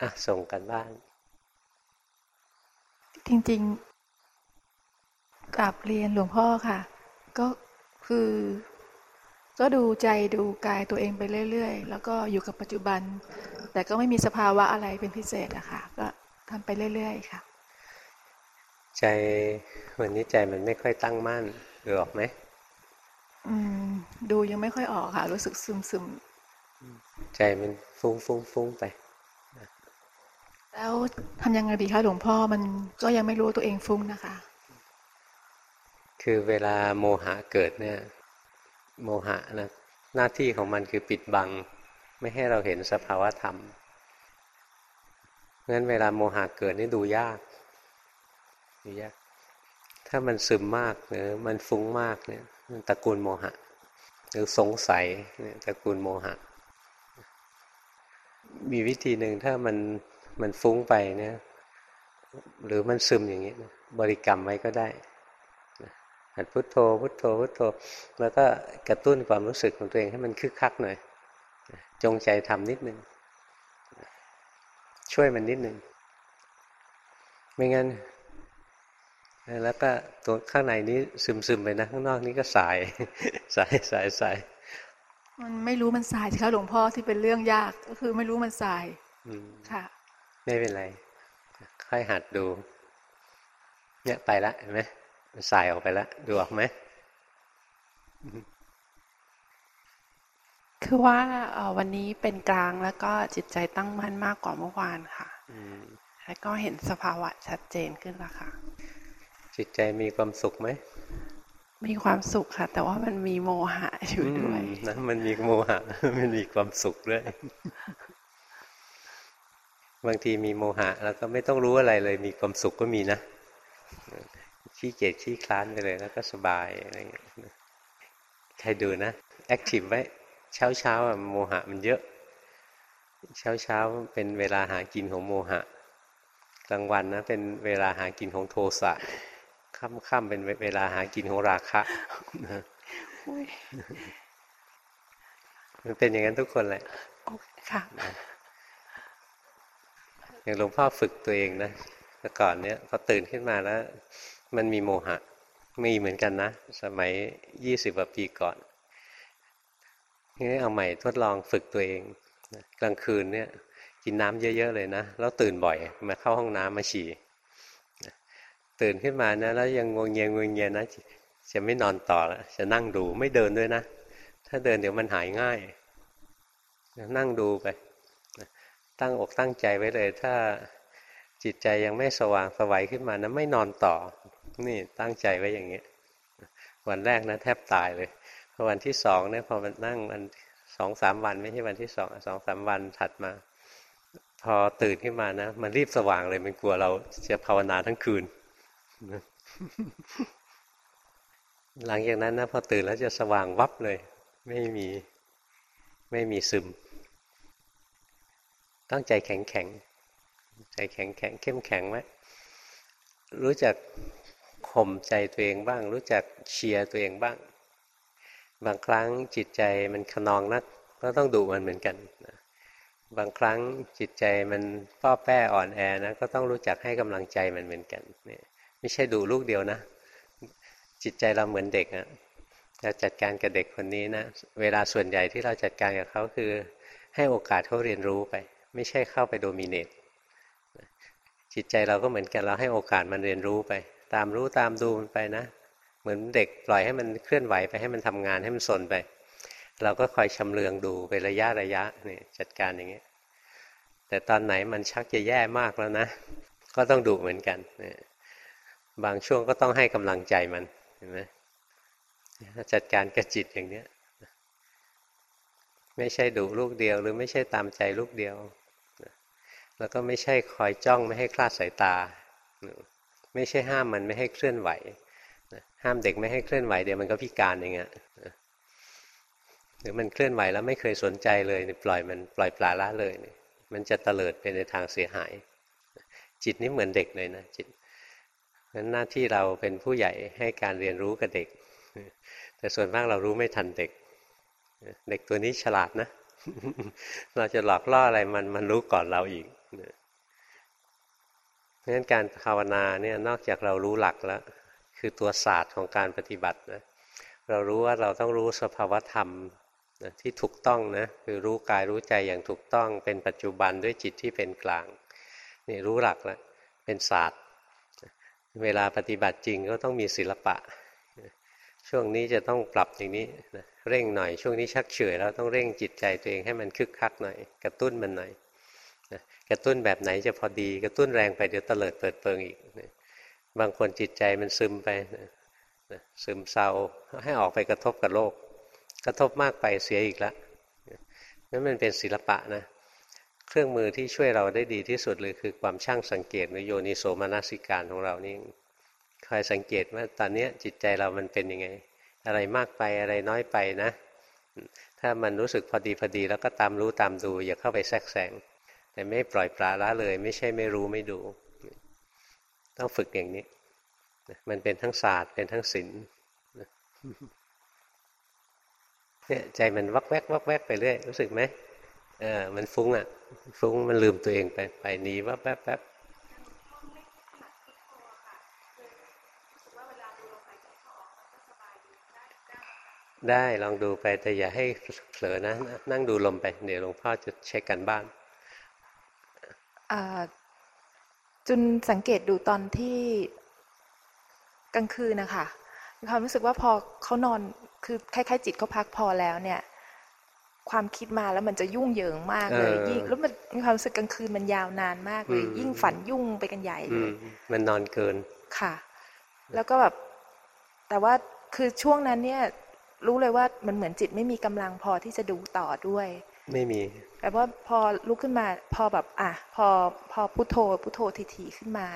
อะส่งกันบ้าน จริงๆกลับเรียนหลวงพ่อค่ะ ก็คือ ก็ดูใจดูกายตัวเองไปเรื่อยๆ แล้วก็อยู่กับปัจจุบัน แต่ก็ไม่มีสภาวะอะไรเป็นพิเศษอะค่ะ ก็ทำไปเรื่อยๆค่ะ ใจวันนี้ใจมันไม่ค่อยตั้งมั่นดูออกไหมอืม ดูยังไม่ค่อยออกค่ะ รู้สึกซึมซึมใจมันฟุ้งฟุ้งฟุ้งไป แล้วทำยังไงดีคะหลวงพ่อมันก็ยังไม่รู้ตัวเองฟุ้งนะคะ คือเวลาโมหะเกิดเนี่ย โมหะนะหน้าที่ของมันคือปิดบัง ไม่ให้เราเห็นสภาวะธรรมงั้นเวลาโมหะเกิดนี่ดูยากดูยาก ถ้ามันซึมมากหรือมันฟุ้งมากเนี่ยมันตระกูลโมหะ หรือสงสัยเนี่ยตระกูลโมหะ มีวิธีหนึ่งถ้ามัน มันฟุ้งไปเนี่ยหรือมันซึมอย่างนี้นะบริกรรมไว้ก็ได้หัดพุทโธ พุทโธ พุทโธ แล้วก็กระตุ้นความรู้สึกของตัวเองให้มันคึกคักหน่อย จงใจทำนิดนึง ช่วยมันนิดนึง ไม่งั้น แล้วก็ตัวข้างในนี้ซึมๆไปนะ ข้างนอกนี้ก็สาย สายสายสาย มันไม่รู้มันสายสิคะหลวงพ่อที่เป็นเรื่องยาก ก็คือไม่รู้มันสายอืมค่ะ ไม่เป็นไร ค่อยหัดดู เนี่ยไปละเห็นไหมมันสายออกไปแล้วดูออกไหมคือว่าเอ่อวันนี้เป็นกลางแล้วก็จิตใจตั้งมั่นมากกว่าเมื่อวานค่ะอืมแล้วก็เห็นสภาวะชัดเจนขึ้นแล้วค่ะ จิตใจมีความสุขไหมมีความสุขค่ะ แต่ว่ามันมีโมหะอยู่ด้วยอืมนะมันมีโมหะมันมีความสุขด้วย บางทีมีโมหะ แล้วก็ไม่ต้องรู้อะไรเลย มีความสุขก็มีนะขี้เกียจขี้คร้านไปเลยแล้วก็สบายอะไรอย่างเงี้ยใครดูนะ active ไว้เช้าเช้าๆอะโมหะมันเยอะ เช้าเช้าๆเป็นเวลาหากินของโมหะกลางวันนะเป็นเวลาหากินของโทสะค่ำๆเป็นเวลาหากินของราคะมันเป็นอย่างนั้นทุกคนแหละโอเคค่ะ อย่างหลวงพ่อฝึกตัวเองนะแต่ก่อนเนี้ยพอตื่นขึ้นมาแล้ว มันมีโมหะมีเหมือนกันนะ สมัยยี่สิบกว่าปีก่อนนี่เอาใหม่ทดลองฝึกตัวเองกลางคืนเนี่ยกินน้ำเยอะ ๆ เลยนะ แล้วตื่นบ่อยมาเข้าห้องน้ำมาฉี่ตื่นขึ้นมานะแล้วยังงวงเงียงวงเงียนะจะไม่นอนต่อแล้วจะนั่งดูไม่เดินด้วยนะ ถ้าเดินเดี๋ยวมันหายง่าย นั่งดูไป ตั้งอกตั้งใจไว้เลย ถ้าจิตใจยังไม่สว่างสวัยขึ้นมานะไม่นอนต่อ นี่ตั้งใจไว้อย่างเงี้ยวันแรกนะแทบตายเลยพอวันที่สองเนี่ยพอมันนั่งวันสองสามวันไม่ใช่วันที่สองสองสามวันถัดมา พอตื่นขึ้นมานะมันรีบสว่างเลยมันกลัวเราจะภาวนาทั้งคืนหลังจากนั้นนะพอตื่นแล้วจะสว่างวับเลย ไม่มีไม่มีซึม ต้องใจแข็งแข็งใจแข็งแข็งเข้มแข็งไว้รู้จักข่มใจตัวเองบ้าง รู้จักเชียร์ตัวเองบ้าง บางครั้งจิตใจมันขนองนัก ก็ต้องดูมันเหมือนกันนะบางครั้งจิตใจมันป้อแป้อ่อนแอนะก็ต้องรู้จักให้กำลังใจมันเหมือนกันเนี่ยไม่ใช่ดูลูกเดียวนะ จิตใจเราเหมือนเด็กอะเราจัดการกับเด็กคนนี้นะ เวลาส่วนใหญ่ที่เราจัดการกับเขาคือ ให้โอกาสเขาเรียนรู้ไป ไม่ใช่เข้าไปโดมิเนตจิตใจเราก็เหมือนกันเราให้โอกาสมันเรียนรู้ไป ตามรู้ตามดูมันไปนะ เหมือนเด็กปล่อยให้มันเคลื่อนไหวไปให้มันทำงานให้มันสนไป เราก็คอยชำเลืองดูไประยะระยะนี่จัดการอย่างเงี้ยแต่ตอนไหนมันชักจะแย่มากแล้วนะ ก็ต้องดูเหมือนกันนบางช่วงก็ต้องให้กำลังใจมันเห็นไหมจัดการกับจิตอย่างเนี้ยไม่ใช่ดุลูกเดียว หรือไม่ใช่ตามใจลูกเดียว แล้วก็ไม่ใช่คอยจ้องไม่ให้คลาดสายตา ไม่ใช่ห้ามมันไม่ให้เคลื่อนไหว ห้ามเด็กไม่ให้เคลื่อนไหวเดี๋ยวมันก็พิการอย่างเงี้ยหรือมันเคลื่อนไหวแล้วไม่เคยสนใจเลยปล่อยมันปล่อยปลาละเลย มันจะเตลิดไปในทางเสียหาย จิตนี่เหมือนเด็กเลยนะจิตนั้นหน้าที่เราเป็นผู้ใหญ่ให้การเรียนรู้กับเด็ก แต่ส่วนมากเรารู้ไม่ทันเด็ก เด็กตัวนี้ฉลาดนะ เราจะหลอกล่ออะไรมันมันรู้ก่อนเราอีก เพราะฉะนั้นการภาวนาเนี่ยนอกจากเรารู้หลักแล้ว คือตัวศาสตร์ของการปฏิบัตินะเรารู้ว่าเราต้องรู้สภาวธรรมนะที่ถูกต้องนะคือรู้กายรู้ใจอย่างถูกต้องเป็นปัจจุบันด้วยจิตที่เป็นกลางนี่รู้หลักแล้วเป็นศาสตร์ เวลาปฏิบัติจริงก็ต้องมีศิลปะ ช่วงนี้จะต้องปรับอย่างนี้เร่งหน่อยช่วงนี้ชักเฉยแล้วต้องเร่งจิตใจตัวเองให้มันคึกคักหน่อย กระตุ้นมันหน่อย กระตุ้นแบบไหนจะพอดีกระตุ้นแรงไปเดี๋ยวเตลิดเปิดเปิงอีกบางคนจิตใจมันซึมไปซึมเศร้าให้ออกไปกระทบกับโลก กระทบมากไปเสียอีกแล้วนั่นมันเป็นศิลปะนะ เครื่องมือที่ช่วยเราได้ดีที่สุดเลยคือความช่างสังเกตหรือโยนิโสมนสิการของเรานี่คอยสังเกตว่าตอนนี้จิตใจเรามันเป็นยังไง อะไรมากไปอะไรน้อยไปนะ ถ้ามันรู้สึกพอดีพอดีแล้วก็ตามรู้ตามดู อย่าเข้าไปแทรกแซง แต่ไม่ปล่อยปลาละเลย ไม่ใช่ไม่รู้ไม่ดู ต้องฝึกอย่างนี้ มันเป็นทั้งศาสตร์เป็นทั้งศิลป์เนี่ยใจมันวักแวกวักแวกไปเรื่อยรู้สึกไหมเออมันฟุ้งอะ ฟุ้งมันลืมตัวเองไปไปหนีวับแวบแวบได้ลองดูไปแต่อย่าให้เผลอนะ นั่งดูลมไป เดี๋ยวหลวงพ่อจะเช็คกันบ้าน จุนสังเกตดูตอนที่กลางคืนนะคะมีความรู้สึกว่าพอเขานอนคือคล้ายๆจิตเขาพักพอแล้วเนี่ย ความคิดมาแล้วมันจะยุ่งเหยิงมากเลยยิ่งแล้วมันมีความรู้สึกกลางคืนมันยาวนานมากเลย ยิ่งฝันยุ่งไปกันใหญ่เลยมันนอนเกินค่ะ แล้วก็แบบแต่ว่าคือช่วงนั้นเนี่ย รู้เลยว่ามันเหมือนจิตไม่มีกำลังพอที่จะดูต่อด้วย ไม่มีแต่ว่าพอลุกขึ้นมา พอแบบอะพอพอพุโทโธพุโทโธทีๆขึ้นมา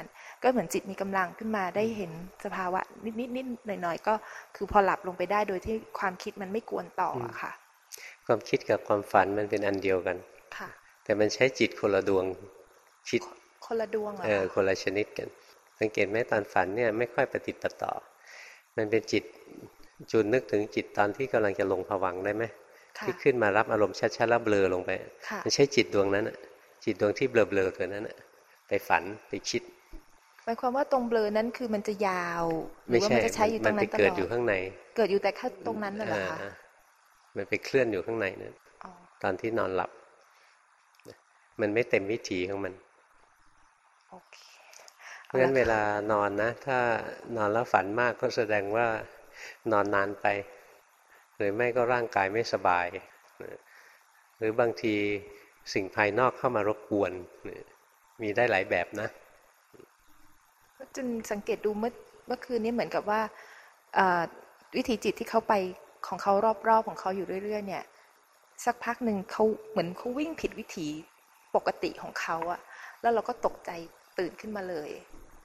ก็เหมือนจิตมีกำลังขึ้นมาได้เห็นสภาวะ นิดนิดนิดหน่อยหน่อยก็คือพอหลับลงไปได้โดยที่ความคิดมันไม่กวนต่อค่ะ ความคิดกับความฝันมันเป็นอันเดียวกันค่ะ แต่มันใช้จิตคนละดวงคิดคนละดวงเออคนละชนิดกัน สังเกตไหมตอนฝันเนี่ยไม่ค่อยปฏิปต่อ มันเป็นจิตจูนนึกถึงจิตตอนที่กำลังจะลงผวังได้ไหม ที่ขึ้นมารับอารมณ์ชัดๆแล้วเบลอลงไป มันใช่จิตดวงนั้นจิตดวงที่เบลอๆตัวนั้นไปฝันไปคิดหมายความว่าตรงเบลอนั้นคือมันจะยาวหรือว่ามันจะใช้อยู่ตรงนั้นตลอดมันไปเกิดอยู่ข้างใน เกิดอยู่แต่แค่ตรงนั้นน่ะเหรอคะมันไปเคลื่อนอยู่ข้างในนั้นตอนที่นอนหลับ มันไม่เต็มวิถีของมันเพราะฉะนั้นเวลานอนนะ ถ้านอนแล้วฝันมากก็แสดงว่านอนนานไปห รือไม่ก็ร่างกายไม่สบาย หรือบางทีสิ่งภายนอกเข้ามารบกวน มีได้หลายแบบนะจนสังเกตดูเมื่อเมื่อคืนนี้เหมือนกับว่าวิธีจิตที่เขาไปของเขารอบๆของเขาอยู่เรื่อย ๆ เนี่ย สักพักหนึ่งเขาเหมือนเขาวิ่งผิดวิถีปกติของเขาอะแล้วเราก็ตกใจตื่นขึ้นมาเลย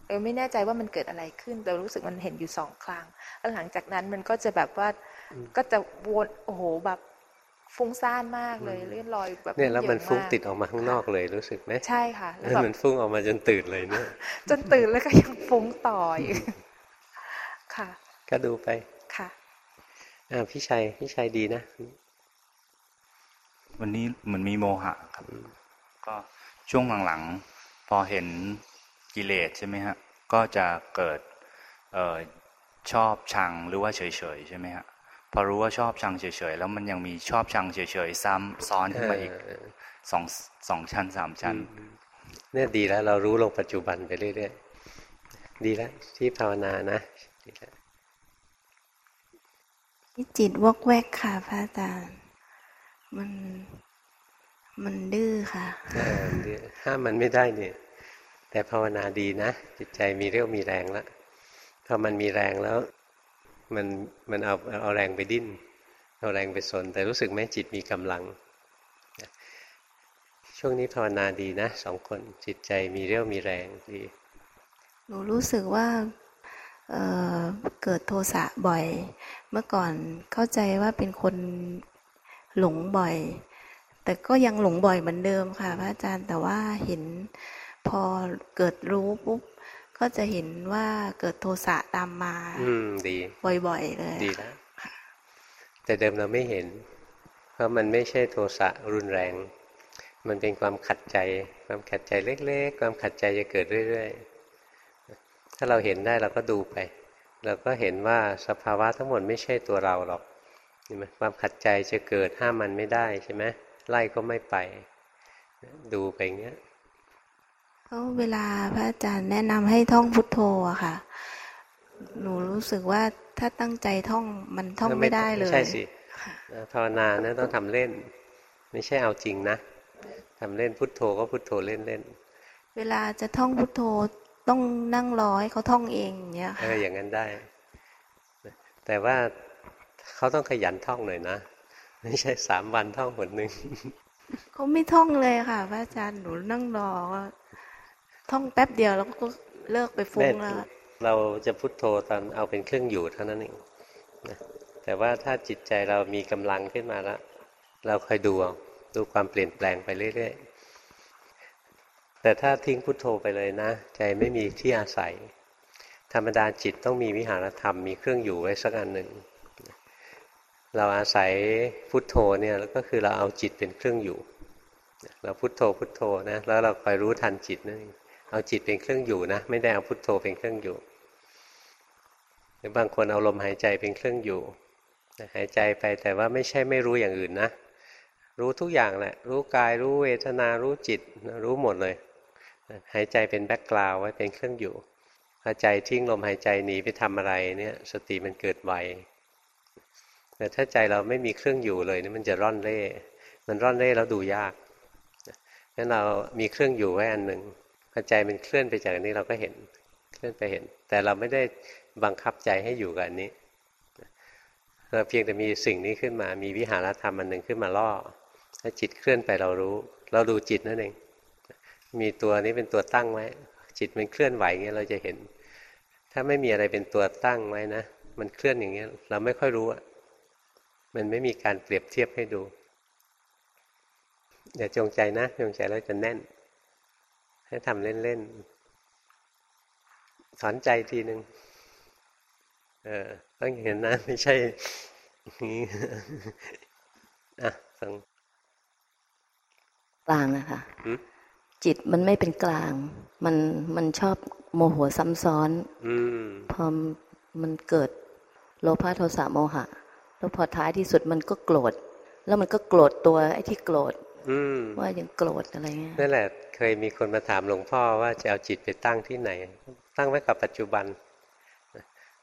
เออไม่แน่ใจว่ามันเกิดอะไรขึ้นแต่รู้สึกมันเห็นอยู่สองครั้งแล้วหลังจากนั้นมันก็จะแบบว่าก็จะวนโอ้โหแบบฟุ้งซ่านมากเลยเลื่อนลอยแบบเนี่ยแล้วมันฟุ้งติดออกมาข้างนอกเลยรู้สึกไหมใช่ค่ะแล้วมันฟุ้งออกมาจนตื่นเลยเนี่ยจนตื่นแล้วก็ยังฟุ้งต่ออยู่ค่ะ ก็ดูไปค่ะอ่าพี่ชัยพี่ชัยดีนะ วันนี้เหมือนมีโมหะครับ ก็ช่วงหลังๆพอเห็น กิเลสใช่ไหมฮะก็จะเกิดเออชอบชังหรือว่าเฉยๆใช่ไหมฮะพอรู้ว่าชอบชังเฉยๆแล้วมันยังมีชอบชังเฉยๆ ซ้ำซ้อนขึ้นมาอีกสองสองชั้นสามชั้นเนี่ยดีแล้ว เรารู้ลงปัจจุบันไปเรื่อยๆดีแล้วที่ภาวนานะดีแล้วจิตวกแวกค่ะพระอาจารย์มันมันดื้อค่ะห้ามมันไม่ได้เนี่ย แต่ภาวนาดีนะ จิตใจมีเรี่ยวมีแรงแล้วพอมันมีแรงแล้วมันมันเอาเอาแรงไปดิ้น เอาแรงไปสน แต่รู้สึกไหมจิตมีกำลัง ช่วงนี้ภาวนาดีนะสองคนจิตใจมีเรี่ยวมีแรงดี หนูรู้สึกว่าเเกิดโทสะบ่อย เมื่อก่อนเข้าใจว่าเป็นคนหลงบ่อย แต่ก็ยังหลงบ่อยเหมือนเดิมค่ะ พระอาจารย์แต่ว่าเห็น พอเกิดรู้ปุ๊บก็จะเห็นว่าเกิดโทสะตามมา อืมดี บ่อยๆ เลย ดีแล้วแต่เดิมเราไม่เห็น เพราะมันไม่ใช่โทสะรุนแรง มันเป็นความขัดใจ ความขัดใจเล็ก ๆ ความขัดใจจะเกิดเรื่อยๆ ถ้าเราเห็นได้เราก็ดูไป เราก็เห็นว่าสภาวะทั้งหมดไม่ใช่ตัวเราหรอกเห็นไหมความขัดใจจะเกิดห้ามมันไม่ได้ใช่ไหมไล่ก็ไม่ไป ดูไปอย่างเงี้ย ก็เวลาพระอาจารย์แนะนำให้ท่องพุทโธอะค่ะ หนูรู้สึกว่าถ้าตั้งใจท่องมันท่องไม่ได้เลย ใช่สิภาวนาเนี่ยต้องทำเล่น ไม่ใช่เอาจริงนะทำเล่นพุทโธก็พุทโธเล่นเล่นเวลาจะท่องพุทโธต้องนั่งรอให้เขาท่องเองอย่างเงี้ยเอออย่างนั้นได้ แต่ว่าเขาต้องขยันท่องหน่อยนะไม่ใช่สามวันท่องหมดหนึ่งเขาไม่ท่องเลยค่ะพระอาจารย์หนูนั่งรอ ท่องแป๊บเดียวแล้วก็เลิกไปฟุ้งแล้วเราจะพุทโธตอนเอาเป็นเครื่องอยู่เท่านั้นเองแต่ว่าถ้าจิตใจเรามีกำลังขึ้นมาแล้วเราคอยดูดูความเปลี่ยนแปลงไปเรื่อยๆ แต่ถ้าทิ้งพุทโธไปเลยนะ ใจไม่มีที่อาศัย ธรรมดาจิตต้องมีวิหารธรรมมีเครื่องอยู่ไว้สักอันหนึ่งเราอาศัยพุทโธเนี่ยก็คือเราเอาจิตเป็นเครื่องอยู่ เราพุทโธพุทโธนะแล้วเราคอยรู้ทันจิตนั่นเอง เอาจิตเป็นเครื่องอยู่นะ ไม่ได้เอาพุทโธเป็นเครื่องอยู่ หรือบางคนเอาลมหายใจเป็นเครื่องอยู่ หายใจไปแต่ว่าไม่ใช่ไม่รู้อย่างอื่นนะ รู้ทุกอย่างแหละ รู้กายรู้เวทนารู้จิตรู้หมดเลย หายใจเป็นแบ็กกราวไว้เป็นเครื่องอยู่พอใจทิ้งลมหายใจหนีไปทำอะไรเนี่ย สติมันเกิดไวแต่ถ้าใจเราไม่มีเครื่องอยู่เลยนี่มันจะร่อนเร่ มันร่อนเร่แล้วดูยากงั้นเรามีเครื่องอยู่ไว้อันหนึ่ง อใจมันเคลื่อนไปจากอันี้เราก็เห็นเคลื่อนไปเห็น แต่เราไม่ได้บังคับใจให้อยู่กับอันนี้ เราเพียงแต่มีสิ่งนี้ขึ้นมา มีวิหารธรรมอันหนึ่งขึ้นมาล่อ ถ้าจิตเคลื่อนไปเรารู้ เราดูจิตนั่นเอง มีตัวนี้เป็นตัวตั้งไว้ จิตมันเคลื่อนไหวเงี้ยเราจะเห็น ถ้าไม่มีอะไรเป็นตัวตั้งไว้นะ มันเคลื่อนอย่างเงี้ย เราไม่ค่อยรู้อะมันไม่มีการเปรียบเทียบให้ดูอย่าจงใจนะจงใจแล้วจะแน่น ให้ทำเล่นๆสอนใจทีหนึ่งเออต้องเห็นนะ ไม่ใช่นี่อะฟังกลางอะค่ะจิตมันไม่เป็นกลาง มันมันชอบโมโหซ้ำซ้อนอพอมันเกิดโลภะโทสะโมหะ แล้วพอท้ายที่สุดมันก็โกรธ แล้วมันก็โกรธตัวไอ้ที่โกรธ ว่ายังโกรธอะไรเงี้ยนั่นแหละ เคยมีคนมาถามหลวงพ่อว่าจะเอาจิตไปตั้งที่ไหน ตั้งไว้กับปัจจุบัน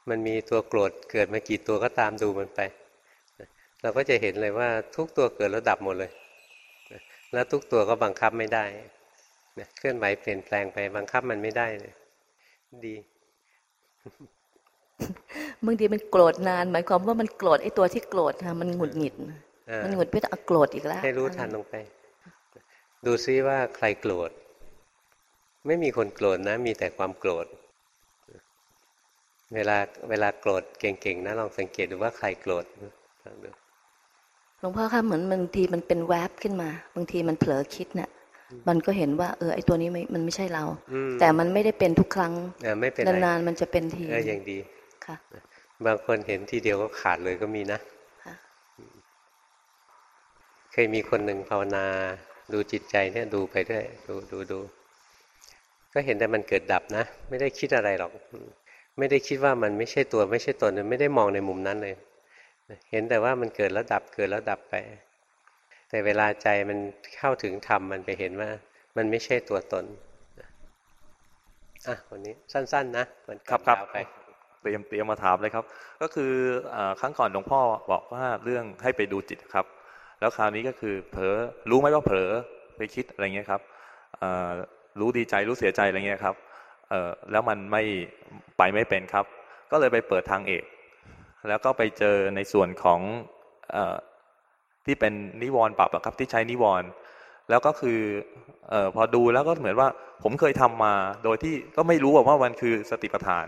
มันมีตัวโกรธเกิดมากี่ตัวก็ตามดูมันไป เราก็จะเห็นเลยว่าทุกตัวเกิดแล้วดับหมดเลย แล้วทุกตัวก็บังคับไม่ได้เคลื่อนไหวเปลี่ยนแปลงไปบังคับมันไม่ได้เลยดีบางทีมันโกรธนาน หมายความว่ามันโกรธไอ้ตัวที่โกรธค่ะมันหงุดหงิด มันหงุดไปโกรธอีกแล้วให้รู้ทันลงไป ดูซิว่าใครโกรธ ไม่มีคนโกรธนะ มีแต่ความโกรธ เวลาเวลาโกรธเก่งๆนะลองสังเกตดูว่าใครโกรธหลวงพ่อคะเหมือนบางทีมันเป็นแวบขึ้นมา บางทีมันเผลอคิดเนะ่ยมันก็เห็นว่า เออไอตัวนี้ไม่มันไม่ใช่เรา แต่มันไม่ได้เป็นทุกครั้งนานๆมันจะเป็นทีเอออย่างดีค่ะ บางคนเห็นทีเดียวก็ขาดเลยก็มีนะ เคยมีคนหนึ่งภาวนา ดูจิตใจเนี่ยดูไปด้วยดูดูดูก็เห็นแต่มันเกิดดับนะ ไม่ได้คิดอะไรหรอก ไม่ได้คิดว่ามันไม่ใช่ตัวไม่ใช่ตนไม่ได้มองในมุมนั้นเลย เห็นแต่ว่ามันเกิดแล้วดับเกิดแล้วดับไป แต่เวลาใจมันเข้าถึงธรรมมันไปเห็นว่า มันไม่ใช่ตัวตนอะวันนี้สั้น ๆ นะมันครับครับไปเตรียมเตรียมมาถามเลยครับ ก็คือครั้งก่อนหลวงพ่อบอกว่าเรื่องให้ไปดูจิตครับ แล้วคราวนี้ก็คือเผลอรู้ไหมว่าเผลอไปคิดอะไรเงี้ยครับรู้ดีใจรู้เสียใจอะไรเงี้ยครับแล้วมันไม่ไปไม่เป็นครับ ก็เลยไปเปิดทางเอก แล้วก็ไปเจอในส่วนของอที่เป็นนิวรณ์ปรับครับที่ใช้นิวรณ์ แล้วก็คืออพอดูแล้วก็เหมือนว่า ผมเคยทำมา โดยที่ก็ไม่รู้ว่ามันคือสติปัฏฐาน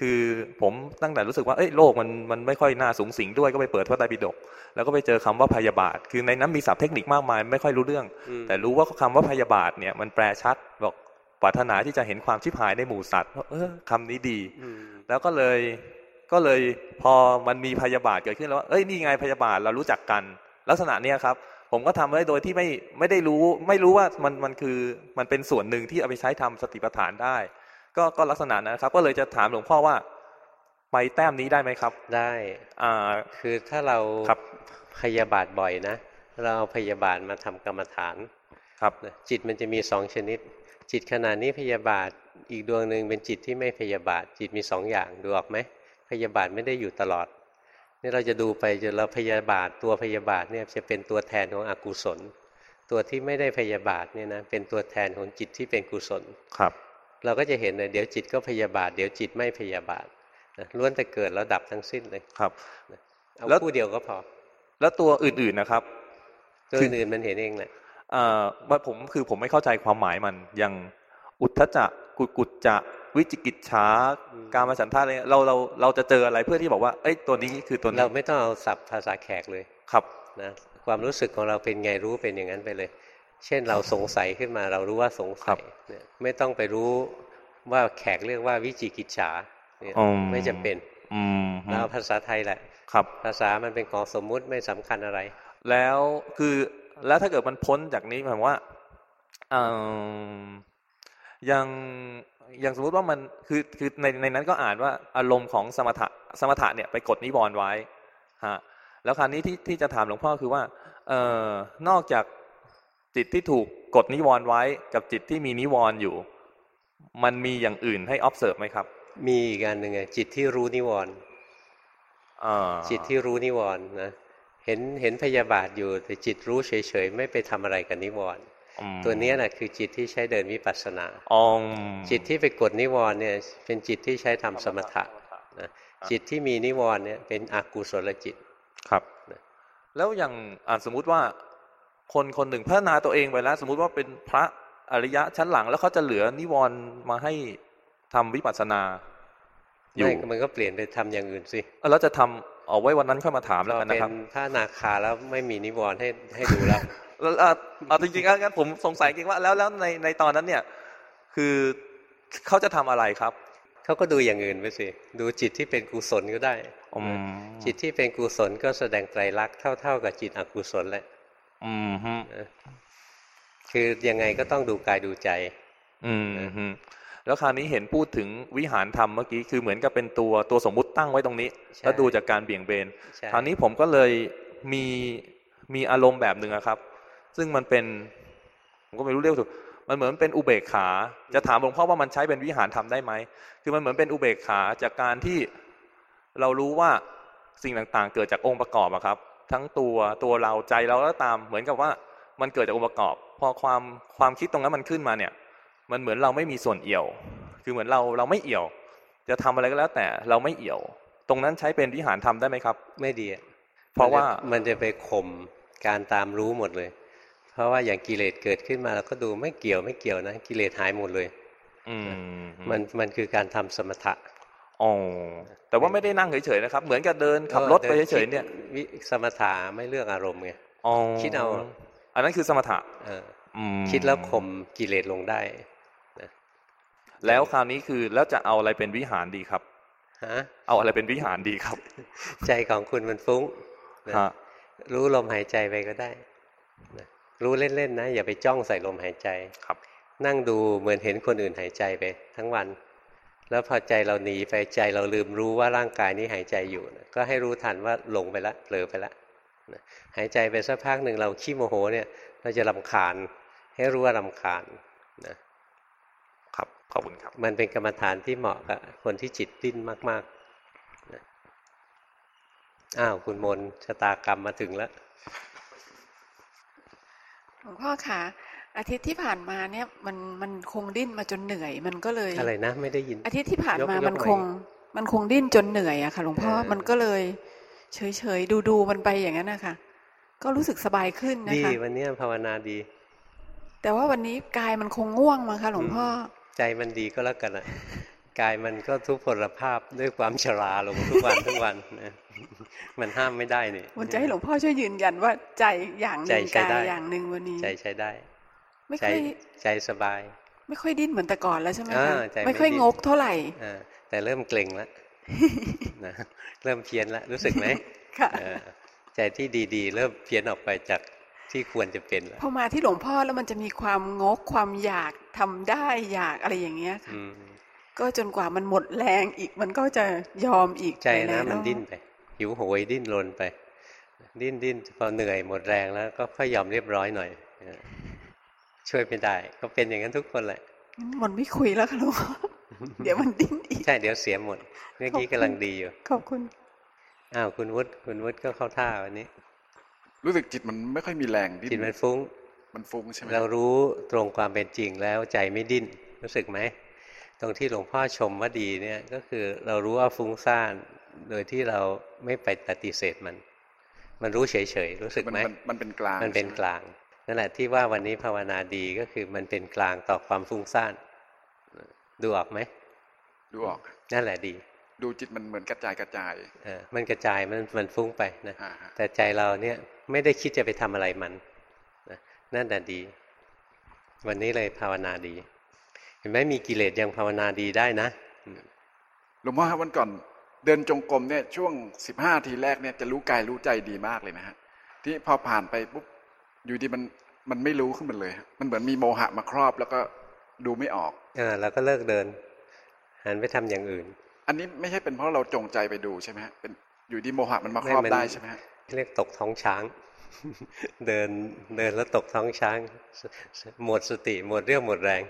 คือผมตั้งแต่รู้สึกว่าเอ้ยโลกมันมันไม่ค่อยน่าสูงสิงด้วยก็ไปเปิดพระไตรปิฎกแล้วก็ไปเจอคำว่าพยาบาท คือในนั้นมีศัพท์เทคนิคมากมาย ไม่ค่อยรู้เรื่อง แต่รู้ว่าคำว่าพยาบาทเนี่ยมันแปลชัดบอกปรารถนาที่จะเห็นความชิบหายในหมู่สัตว์เออคำนี้ดี แล้วก็เลยก็เลยพอมันมีพยาบาทเกิดขึ้นแล้วว่าเอ้ยนี่ไงพยาบาทเรารู้จักกัน ลักษณะเนี้ยครับ ผผมก็ทำได้โดยที่ไม่ไม่ได้รู้ ไม่รู้ว่ามันมันคือมันเป็นส่วนหนึ่งที่เอาไปใช้ทำสติปัฏฐานได้ ก็ก็ลักษณะนะครับ ก็เลยจะถามหลวงพ่อว่าไปแต้มนี้ได้ไหมครับ ได้อ่าคือถ้าเราครับพยาบาทบ่อยนะ เราเอาพยาบาทมาทำกรรมฐานครับนะจิตมันจะมีสองชนิด จิตขณะนี้พยาบาทอีกดวงหนึ่งเป็นจิตที่ไม่พยาบาท จิตมีสองอย่างดูออกไหมพยาบาทไม่ได้อยู่ตลอด นี่เราจะดูไปจนเราพยาบาทตัวพยาบาทเนี่ยจะเป็นตัวแทนของอกุศล ตัวที่ไม่ได้พยาบาทเนี่ยนะเป็นตัวแทนของจิตที่เป็นกุศลครับ เราก็จะเห็นเลยเดี๋ยวจิตก็พยาบาท เดี๋ยวจิตไม่พยาบาทนะล้วนแต่เกิดแล้วดับทั้งสิ้นเลยครับเอาแล้วคู่เดียวก็พอ แล้วตัวอื่นๆนะครับ ตัวคืออื่นๆมันเห็นเองแหละอ่าว่าผมคือผมไม่เข้าใจความหมายมันอย่างอุทธจักกุกุจจะ วิจิกิจฉาการมาสันทาอะไรเงี้ยเราเราเราจะเจออะไรเพื่อที่บอกว่าเอ้ยตัวนี้คือตัวนี้เราไม่ต้องเอาศัพท์ภาษาแขกเลยครับนะความรู้สึกของเราเป็นไงรู้เป็นอย่างนั้นไปเลย เช่นเราสงสัยขึ้นมาเรารู้ว่าสงสัยเนี่ยไม่ต้องไปรู้ว่าแขกเรียกว่าวิจิกิจฉาเนี่ยอืมไม่จำเป็นอืมเราเอาภาษาไทยแหละครับ ภาษามันเป็นของสมมุติไม่สำคัญอะไร แล้วคือแล้วถ้าเกิดมันพ้นจากนี้หมายความว่าเอ่อยัง อย่างสมมุติว่ามันคือคือในในนั้นก็อ่านว่าอารมณ์ของสมถะสมถะเนี่ยไปกดนิวรณ์ไว้ฮะแล้วคราวนี้ที่ที่จะถามหลวงพ่อคือว่าเอ่อนอกจากจิตที่ถูกกดนิวรณ์ไว้กับจิตที่มีนิวรณ์อยู่ มันมีอย่างอื่นให้ observe ไหมครับ มีอีกอันหนึ่งไงจิตที่รู้นิวรณ์อ่าจิตที่รู้นิวรณ์นะเห็นเห็นพยาบาทอยู่แต่จิตรู้เฉยๆไม่ไปทำอะไรกับนิวรณ์อืม ตัวเนี้ยแหละคือจิตที่ใช้เดินวิปัสสนาอ๋อจิตที่ไปกดนิวรณ์เนี่ย เป็นจิตที่ใช้ทำสมถะนะจิตที่มีนิวรณ์เนี่ยเป็นอกุศลจิตครับ แล้วอย่างอ่าสมมุติว่าคนคนหนึ่งพัฒนาตัวเองไปแล้ว สมมุติว่าเป็นพระอริยะชั้นหลัง แล้วเขาจะเหลือนิวรณ์มาให้ทำวิปัสสนาอยู่ไม่มันก็เปลี่ยนไปทำอย่างอื่นสิเออแล้วจะทำ เอาไว้วันนั้นค่อยมาถามแล้วกันเป็นะครับนพระนาคาแล้วไม่มีนิวรณ์ให้ให้ดูแล้วแล้วอะเอาจริงๆงั้นผมสงสัยจริงว่าแล้วแล้วในในตอนนั้นเนี่ย คือเขาจะทำอะไรครับเขาก็ดูอย่างอื่นไปสิดูจิตที่เป็นกุศลก็ได้อืมจิตที่เป็นกุศลก็แสดงไตรลักษณ์เท่า ๆ กับจิตอกุศลแหละอืมฮึคือยังไงก็ต้องดูกายดูใจ อืมฮึ แล้วคราวนี้เห็นพูดถึงวิหารธรรมเมื่อกี้คือเหมือนกับเป็นตัวตัวสมมุติตั้งไว้ตรงนี้ใช่แล้วดูจากการเบี่ยงเบนใช่คราวนี้ผมก็เลยมีมีอารมณ์แบบหนึ่งอะครับ ซึ่งมันเป็นผมก็ไม่รู้เรียกถูกมันเหมือนเป็นอุเบกขา จะถามหลวงพ่อว่ามันใช้เป็นวิหารธรรมได้ไหมคือมันเหมือนเป็นอุเบกขาจากการที่เรารู้ว่าสิ่งต่างๆ เกิดจากองค์ประกอบอะครับ ทั้งตัวตัวเราใจเราก็ตามเหมือนกับว่ามันเกิดจากองค์ประกอบ พอความความคิดตรงนั้นมันขึ้นมาเนี่ย มันเหมือนเราไม่มีส่วนเอี่ยว คือเหมือนเราเราไม่เอี่ยว จะทำอะไรก็แล้วแต่เราไม่เอี่ยว ตรงนั้นใช้เป็นวิหารธรรมได้ไหมครับ ไม่ดีอะเพราะว่านจมันจะไปข่มการตามรู้หมดเลย เพราะว่าอย่างกิเลสเกิดขึ้นมาเราก็ดูไม่เกี่ยวไม่เกี่ยวนะกิเลสหายหมดเลย อืมมันมันคือการทำสมถะอ๋อแต่ว่าไม่ได้นั่งเฉยๆนะครับ เหมือนกับเดินขับรถไปเฉยๆเนี่ยวิสมถะไม่เลือกอารมณ์ไงอ๋อคิดเอา อันนั้นคือสมถะเอออืมคิดแล้วข่มกิเลสลงได้ แล้วคราวนี้คือแล้วจะเอาอะไรเป็นวิหารดีครับฮะเอาอะไรเป็นวิหารดีครับ ใจของคุณมันฟุ้งนะฮะรู้ลมหายใจไปก็ได้นะรู้เล่นๆนะอย่าไปจ้องใส่ลมหายใจครับ นั่งดูเหมือนเห็นคนอื่นหายใจไป ทั้งวัน แล้วพอใจเราหนีไปใจเราลืมรู้ว่าร่างกายนี้หายใจอยู่นะก็ให้รู้ทันว่าหลงไปละเผลอไปละนะหายใจไปสักพักหนึ่งเราขี้โมโหเนี่ย เราจะลำคาญ ให้รู้ว่าลำคาญนะครับ ขอบคุณครับ มันเป็นกรรมฐานที่เหมาะกับคนที่จิตดิ้นมากๆนะอ้าวคุณมนชะตากรรมมาถึงแล้วหลวงพ่อคะอาทิตย์ที่ผ่านมาเนี่ยมันมันคงดิ้นมาจนเหนื่อย มันก็เลยอะไรนะไม่ได้ยิน อาทิตย์ที่ผ่านมายกยกมันใหม่คง มันคงดิ้นจนเหนื่อยอะค่ะหลวงพ่อเออมันก็เลย เฉยเฉยดูดูๆมันไปอย่างนั้นนะคะก็รู้สึกสบายขึ้นนะดีคะวันเนี้ยภาวนาดี แต่ว่าวันนี้กายมันคงง่วงมาค่ะหลวงพ่อ ใจมันดีก็แล้วกันอะกายมันก็ทุพพลภาพด้วยความชราลงทุกวันทุกวันนะมันห้ามไม่ได้นี่วันจะให้หลวงพ่อช่วยยืนยันว่าใจอย่างหนึ่งใจใช้กายได้อย่างหนึ่งวันนี้ ใจใช้ได้ ไม่ใจค่อยใจสบาย ไม่ค่อยดิ้นเหมือนแต่ก่อนแล้วใช่ไหมอ่าคะใจไม่ไม่ค่อยดิ้นงกเท่าไหร่อ่าแต่เริ่มเกร็งแล้วนะเริ่มเพี้ยนแล้วรู้สึกไหมค่ะเออใจที่ดีๆ เริ่มเพี้ยนออกไปจาก ที่ควรจะเป็นละพอมาที่หลวงพ่อแล้วมันจะมีความงกความอยากทำได้อยากอะไรอย่างเงี้ยค่ะอืมก็จนกว่ามันหมดแรงอีกมันก็จะยอมอีกใจไปนะแล้วมันดิ้นไปหิวโหยดิ้นรนไป ดิ้นดิ้นพอเหนื่อยหมดแรงแล้ว ก็ค่อยยอมเรียบร้อยหน่อยเออช่วยไม่ได้ ก็เป็นอย่างนั้นทุกคนแหละหมดไม่คุยแล้วค่ะหลวงพ่อเดี๋ยวมันดิ้นอีกใช่เดี๋ยวเสียหมดเมื่อกี้กำลังดีอยู่ขอบคุณอ้าวคุณวุฒิคุณวุฒิก็เข้าท่าวันนี้ รู้สึกจิตมันไม่ค่อยมีแรงดิ้นจิตมันฟุ้ง มันฟุ้งใช่ไหมเรารู้ตรงความเป็นจริงแล้วใจไม่ดิ้นรู้สึกไหมตรงที่หลวงพ่อชมว่าดีเนี่ยก็คือเรารู้ว่าฟุ้งซ่านโดยที่เราไม่ไปปฏิเสธมัน มันรู้เฉยๆรู้สึกมันไหมมันมันเป็นกลางมันเป็นใช่ไหกลางนั่นแหละที่ว่าวันนี้ภาวนาดีก็คือมันเป็นกลางต่อความฟุ้งซ่านดูออกไหมดูออกนั่นแหละดี ดูจิตมันเหมือนกระจายกระจายเออมันกระจายมันมันฟุ้งไปนะอ่าฮะแต่ใจเราเนี่ย ไม่ได้คิดจะไปทำอะไรมันนะนั่นแหละดี วันนี้เลยภาวนาดี เห็นไหมมีกิเลสยังภาวนาดีได้นะอืมหลวงพ่อครับวันก่อนเดินจงกรมเนี่ยช่วงสิบห้าทีแรกเนี่ยจะรู้กายรู้ใจดีมากเลยนะฮะที่พอผ่านไปปุ๊บอยู่ดีมันมันไม่รู้ขึ้นมาเลยฮะมันเหมือนมีโมหะมาครอบแล้วก็ดูไม่ออกเออเราก็เลิกเดินหันไปทำอย่างอื่น อันนี้ไม่ใช่เป็นเพราะเราจงใจไปดูใช่ไหมฮะเป็นอยู่ดีโมหะมันมาครอบไม่มันได้ใช่ไหมฮะ เรียกตกท้องช้าง เดินเดินแล้วตกท้องช้าง หมดสติหมดเรี่ยวหมดแรง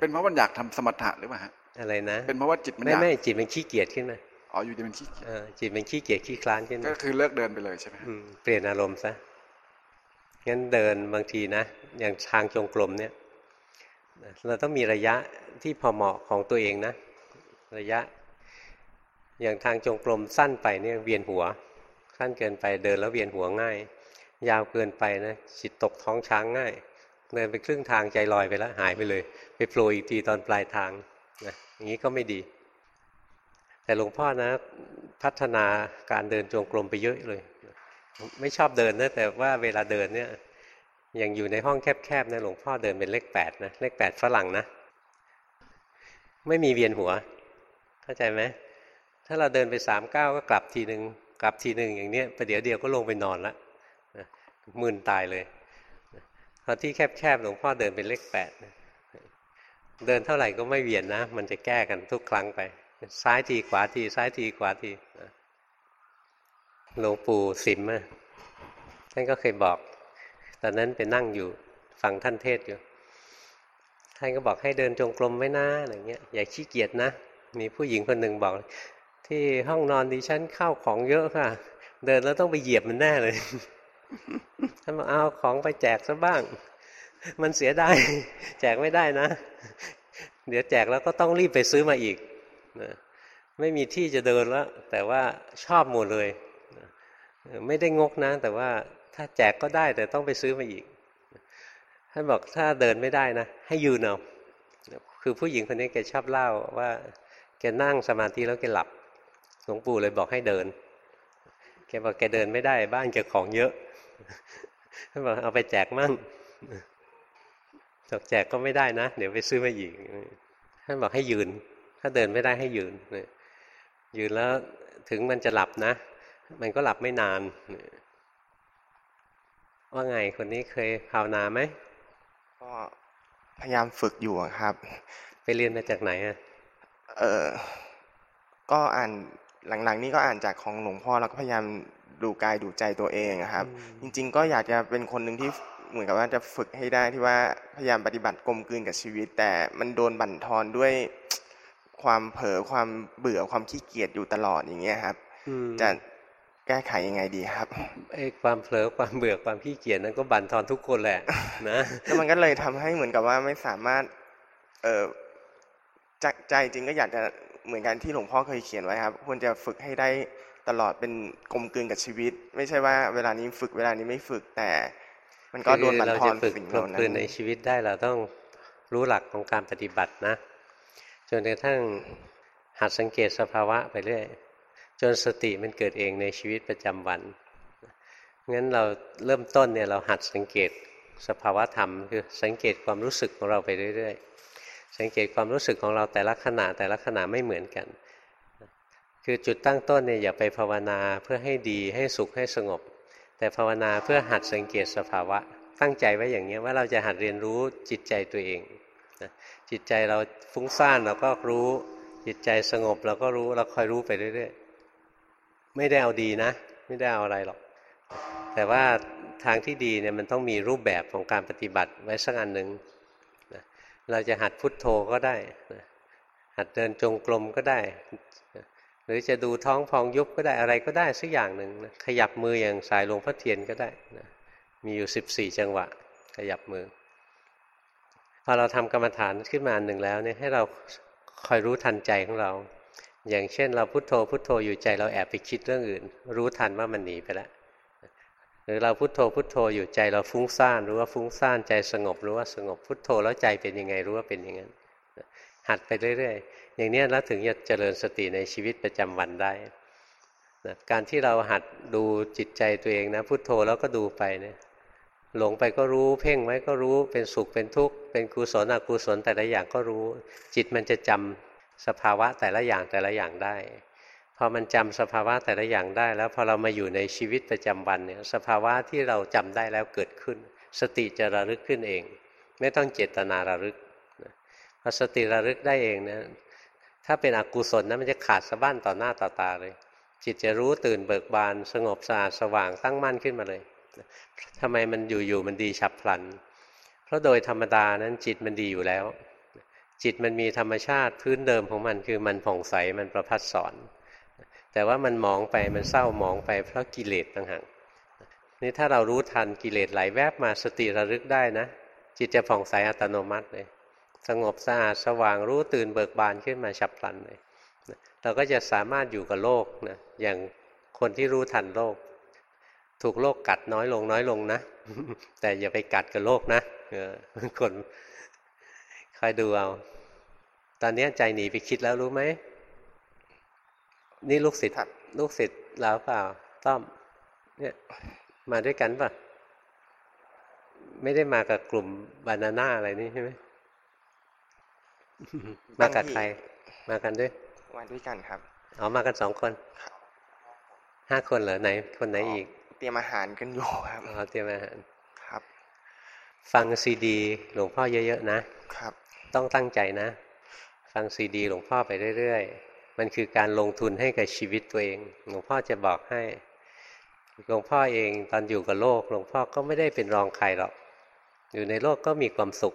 เป็นเพราะมันอยากทำสมถะหรือเปล่าฮะอะไรนะ เป็นเพราะว่าจิตมันไม่อยากไม่จิตมันขี้เกียจขึ้นมาอ๋ออยู่ดีมันขี้เกียจเออจิตมันขี้เกียจขี้คลานขึ้นก็มาคือเลิกเดินไปเลยใช่ไหมฮะอืมเปลี่ยนอารมณ์ซะงั้นเดินบางทีนะ อย่างทางจงกรมเนี่ย เราต้องมีระยะที่พอเหมาะของตัวเองนะ ระยะ อย่างทางจงกรมสั้นไปเนี่ยเวียนหัว สั้นเกินไปเดินแล้วเวียนหัวง่าย ยาวเกินไปนะจิตตกท้องช้างง่ายเดินไปครึ่งทางใจลอยไปแล้วหายไปเลย ไปโผล่อีกทีตอนปลายทางนะอย่างนี้ก็ไม่ดี แต่หลวงพ่อนะ พัฒนาการเดินจงกรมไปเยอะเลย ไม่ชอบเดินนะแต่ว่าเวลาเดินเนี่ยอย่างอยู่ในห้องแคบๆนะหลวงพ่อเดินเป็นเลขแปดนะเลขแปดฝรั่งนะ ไม่มีเวียนหัว เข้าใจไหมถ้าเราเดินไปสามเก้าก็กลับทีหนึ่ง กลับทีหนึ่งอย่างเนี้ยประเดี๋ยวเดียวก็ลงไปนอนละนะมึนตายเลยนะพอที่แคบๆหลวงพ่อเดินเป็นเลขแปดเดินเท่าไหร่ก็ไม่เวียนนะ มันจะแก้กันทุกครั้งไป ซ้ายทีขวาทีซ้ายทีขวาทีหลวงปู่สิมท่านก็เคยบอก ตอนนั้นไปนั่งอยู่ฟังท่านเทศอยู่ท่านก็บอกให้เดินจงกรมไว้นะอะไรเงี้ยอย่าขี้เกียจนะมีผู้หญิงคนหนึ่งบอก ที่ห้องนอนดิฉันเข้าของเยอะค่ะ เดินแล้วต้องไปเหยียบมันแน่เลยท่านบอกเอาของไปแจกซะบ้าง มันเสียไดายแจกไม่ได้นะ เดี๋ยวแจกแล้วก็ต้องรีบไปซื้อมาอีกนะไม่มีที่จะเดินแล้ว แต่ว่าชอบหมดเลยไม่ได้งกนะ แต่ว่าถ้าแจกก็ได้แต่ต้องไปซื้อมาอีกท่านบอกถ้าเดินไม่ได้นะ ให้ยืนเอาคือผู้หญิงคนนี้แกชอบเล่าว่าแกนั่งสมาธิแล้วแกหลับ ลวงปู่เลยบอกให้เดิน แกบอกแกเดินไม่ได้บ้านแกของเยอะท่านบอกเอาไปแจกมั่งบอกแจกก็ไม่ได้นะ เดี๋ยวไปซื้อมาอีกท่านบอกให้ยืน ถ้าเดินไม่ได้ให้ยืนยืนแล้วถึงมันจะหลับนะ มันก็หลับไม่นาน ว่าไงคนนี้เคยภาวนาไหมก็พยายามฝึกอยู่อะครับ ไปเรียนมาจากไหนอะ เออ ก็อ่าน หลังๆ นี้ก็อ่านจากของหลวงพ่อแล้วก็พยายามดูกายดูใจตัวเองอะครับ จริง ๆ ก็อยากจะเป็นคนหนึ่งที่เหมือนกับว่าจะฝึกให้ได้ที่ว่าพยายามปฏิบัติกลมกลืนกับชีวิต แต่มันโดนบั่นทอนด้วยความเผลอความเบื่อความขี้เกียจอยู่ตลอดอย่างเงี้ยครับอืมจะแก้ไขยังไงดีครับไอ้ความเผลอความเบื่อความขี้เกียจนั้นก็บั่นทอนทุกคนแหละนะแล้วมันก็เลยทำให้เหมือนกับว่าไม่สามารถ เออใจใจจริงก็อยากจะ เหมือนกันที่หลวงพ่อเคยเขียนไว้ครับ ควรจะฝึกให้ได้ตลอดเป็นกลมกลืนกับชีวิต ไม่ใช่ว่าเวลานี้ฝึกเวลานี้ไม่ฝึกแต่ มันก็โดนบั่นเราทอจะนฝึกสิ่งกเหลล่ามนั้กลืนนในชีวิตได้เราต้องรู้หลักของการปฏิบัตินะจนกระทั่งหัดสังเกตสภาวะไปเรื่อยจนสติมันเกิดเองในชีวิตประจำวันงั้นเราเริ่มต้นเนี่ยเราหัดสังเกตสภาวะธรรม คือสังเกตความรู้สึกของเราไปเรื่อยๆ สังเกตความรู้สึกของเราแต่ละขณะแต่ละขณะไม่เหมือนกัน คือจุดตั้งต้นเนี่ยอย่าไปภาวนาเพื่อให้ดีให้สุขให้สงบ แต่ภาวนาเพื่อหัดสังเกตสภาวะ ตั้งใจไว้อย่างนี้ว่าเราจะหัดเรียนรู้จิตใจตัวเองจิตใจเราฟุ้งซ่านเราก็รู้ จิตใจสงบเราก็รู้เราคอยรู้ไปเรื่อยๆไม่ได้เอาดีนะ ไม่ได้เอาอะไรหรอก แต่ว่าทางที่ดีเนี่ยมันต้องมีรูปแบบของการปฏิบัติไว้สักอันหนึ่ง เราจะหัดพุทโธก็ได้ หัดเดินจงกรมก็ได้ หรือจะดูท้องพองยุบก็ได้อะไรก็ได้สักอย่างหนึ่งขยับมืออย่างสายหลวงพ่อเทียนก็ได้นะมีอยู่สิบสี่จังหวะ ขยับมือ พอเราทำกรรมฐานขึ้นมาหนึ่งแล้วเนี่ยให้เราคอยรู้ทันใจของเรา อย่างเช่น เราพุโทโธพุโทโธอยู่ใจเราแอบไปคิดเรื่องอื่น รู้ทันว่ามันหนีไปแล้ว หรือเราพุโทโธพุโทโธอยู่ใจเราฟุ้งซ่านรู้ว่าฟุ้งซ่านใจสงบรู้ว่าสงบพุโทโธแล้วใจเป็นยังไงรู้ว่าเป็นอย่างนั้นหัดไปเรื่อยๆ อย่างนี้แล้วถึงจะเจริญสติในชีวิตประจำวันได้นะการที่เราหัดดูจิตใจตัวเองนะพุโทโธแล้วก็ดูไปเนี่ยหลงไปก็รู้ เพ่งไว้ก็รู้เป็นสุขเป็นทุกข์เป็นกุศลอกุศลแต่ละอย่างก็รู้ จิตมันจะจำสภาวะแต่ละอย่างแต่ละอย่างได้ พอมันจำสภาวะแต่ละอย่างได้ แล้วพอเรามาอยู่ในชีวิตประจำวันเนี่ยสภาวะที่เราจำได้แล้วเกิดขึ้น สติจะระลึกขึ้นเอง ไม่ต้องเจตนาระลึกพอสติระลึกได้เองเนี่ยถ้าเป็นอกุศลนะมันจะขาดสะบั้นต่อหน้าต่อตาเลย จิตจะรู้ตื่นเบิกบาน สงบสะอาดสว่างตั้งมั่นขึ้นมาเลยทำไมมันอยู่ๆมันดีฉับพลัน เพราะโดยธรรมดานั้นจิตมันดีอยู่แล้ว จิตมันมีธรรมชาติพื้นเดิมของมันคือมันผ่องใสมันประพัดสอน แต่ว่ามันมองไปมันเศร้ามองไปเพราะกิเลสต่างหากนี่ถ้าเรารู้ทันกิเลสไหลแวบมาสติระลึกได้นะ จิตจะผ่องใสอัตโนมัติเลย สงบสะอาดสว่างรู้ตื่นเบิกบานขึ้นมาฉับพลันเลยเราก็จะสามารถอยู่กับโลกนะอย่างคนที่รู้ทันโลก ถูกโลกกัดน้อยลงน้อยลงนะ แต่อย่าไปกัดกับโลกนะคนคอยดูเอา ตอนนี้ใจหนีไปคิดแล้วรู้ไหม นี่ลูกศิษย์ลูกศิษย์แล้วเปล่าต้อม เนี่ย มาด้วยกันป่ะไม่ได้มากับกลุ่มบานาน่าอะไรนี่ใช่ไหมมากับใคร มากันด้วยมาด้วยกันครับอ๋อมากันสองคนห้าคนเหรอไหน คนไหนอีก เตรียมอาหารกันอยู่ครับอ๋อเตรียมอาหารครับ ฟังซีดี หลวงพ่อเยอะๆนะครับ ต้องตั้งใจนะ ฟังซีดี หลวงพ่อไปเรื่อยๆ มันคือการลงทุนให้กับชีวิตตัวเอง หลวงพ่อจะบอกให้ หลวงพ่อเองตอนอยู่กับโลก หลวงพ่อก็ไม่ได้เป็นรองใครหรอก อยู่ในโลกก็มีความสุข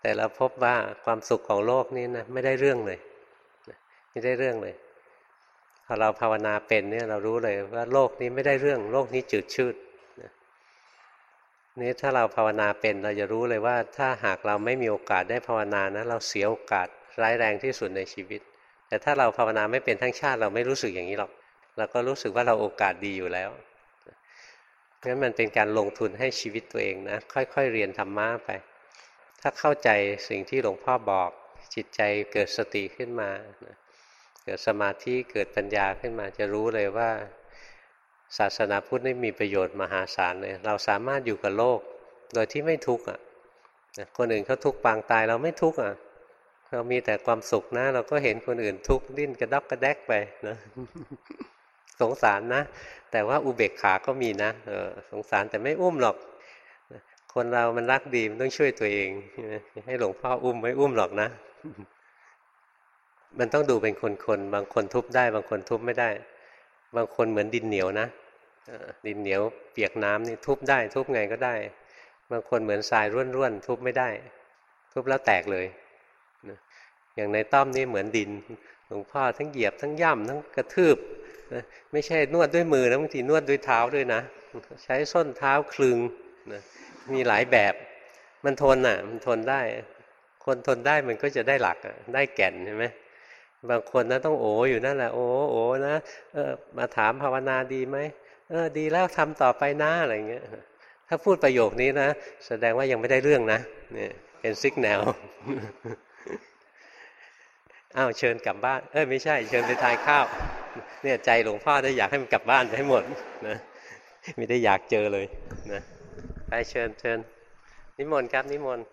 แต่เราพบว่าความสุขของโลกนี้นะไม่ได้เรื่องเลยไม่ได้เรื่องเลย พอเราภาวนาเป็นเนี่ยเรารู้เลยว่าโลกนี้ไม่ได้เรื่อง โลกนี้จืดชืดนี่ถ้าเราภาวนาเป็นเราจะรู้เลยว่า ถ้าหากเราไม่มีโอกาสได้ภาวนานะเราเสียโอกาสร้ายแรงที่สุดในชีวิต แต่ถ้าเราภาวนาไม่เป็นทั้งชาติเราไม่รู้สึกอย่างนี้หรอก เราก็รู้สึกว่าเราโอกาสดีอยู่แล้วงั้นมันเป็นการลงทุนให้ชีวิตตัวเองนะ ค่อยๆเรียนธรรมะไป ถ้าเข้าใจสิ่งที่หลวงพ่อบอก จิตใจเกิดสติขึ้นมา เกิดสมาธิเกิดปัญญาขึ้นมาจะรู้เลยว่า ศาสนาพุทธนี่มีประโยชน์มหาศาลเลย เราสามารถอยู่กับโลก โดยที่ไม่ทุกข์อะคนอื่นเขาทุกข์ปางตายเราไม่ทุกข์อะ เรามีแต่ความสุขนะ เราก็เห็นคนอื่นทุกข์ดิ้นกระดับกระแดกไปนะสงสารนะ แต่ว่าอุเบกขาก็มีนะเออสงสารแต่ไม่อุ้มหรอก คนเรามันรักดีมันต้องช่วยตัวเอง ให้หลวงพ่ออุ้มไม่อุ้มหรอกนะ มันต้องดูเป็นคนๆบางคนทุบได้ บางคนทุบไม่ได้ บางคนเหมือนดินเหนียวนะดินเหนียวเปียกน้ำนี่ทุบได้ ทุบไงก็ได้ บางคนเหมือนทรายร่วนๆทุบไม่ได้ ทุบแล้วแตกเลย อย่างในต้อมนี่เหมือนดินหลวงพ่อทั้งเหยียบทั้งย่ำทั้งกระทืบนะไม่ใช่นวดด้วยมือนะบางทีนวดด้วยเท้าด้วยนะ ใช้ส้นเท้าคลึงนะมีหลายแบบมันทนอะ มันทนได้ คนทนได้มันก็จะได้หลักได้แก่นใช่ไหมบางคนนะต้องโออยู่นั่นแหละโอ้โอนะเออมาถามภาวนาดีไหมเออดีแล้วทำต่อไปนะอะไรเงี้ยถ้าพูดประโยคนี้นะ แสดงว่ายังไม่ได้เรื่องนะเนี่ยเป็นซิกแนว อ้าวเชิญกลับบ้าน เอ้ยไม่ใช่ เชิญไปทานข้าว เนี่ยใจหลวงพ่อได้อยากให้มันกลับบ้านให้หมดนะไม่ได้อยากเจอเลยนะไปเชิญเชิญนิมนต์ครับนิมนต์